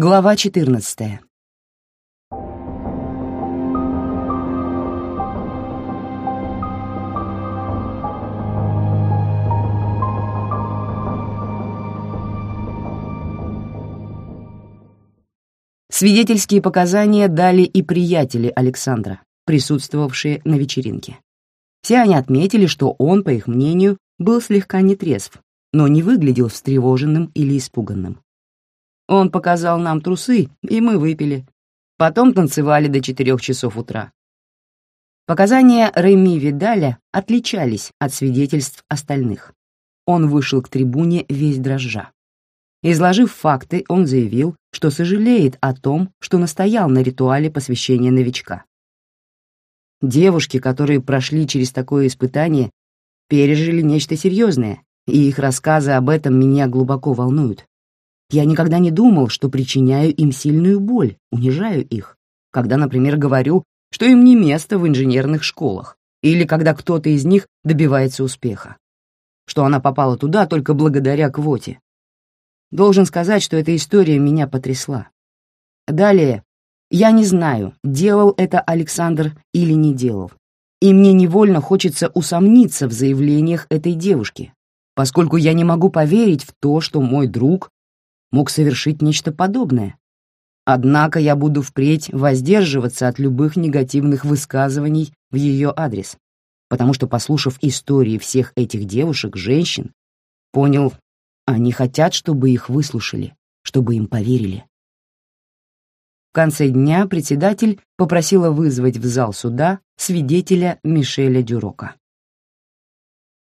Глава 14. Свидетельские показания дали и приятели Александра, присутствовавшие на вечеринке. Все они отметили, что он, по их мнению, был слегка нетрезв, но не выглядел встревоженным или испуганным. Он показал нам трусы, и мы выпили. Потом танцевали до четырех часов утра. Показания Реми Видаля отличались от свидетельств остальных. Он вышел к трибуне весь дрожжа. Изложив факты, он заявил, что сожалеет о том, что настоял на ритуале посвящения новичка. Девушки, которые прошли через такое испытание, пережили нечто серьезное, и их рассказы об этом меня глубоко волнуют. Я никогда не думал, что причиняю им сильную боль, унижаю их, когда, например, говорю, что им не место в инженерных школах, или когда кто-то из них добивается успеха, что она попала туда только благодаря квоте. Должен сказать, что эта история меня потрясла. Далее, я не знаю, делал это Александр или не делал, и мне невольно хочется усомниться в заявлениях этой девушки, поскольку я не могу поверить в то, что мой друг мог совершить нечто подобное. Однако я буду впредь воздерживаться от любых негативных высказываний в ее адрес, потому что, послушав истории всех этих девушек, женщин, понял, они хотят, чтобы их выслушали, чтобы им поверили. В конце дня председатель попросила вызвать в зал суда свидетеля Мишеля Дюрока.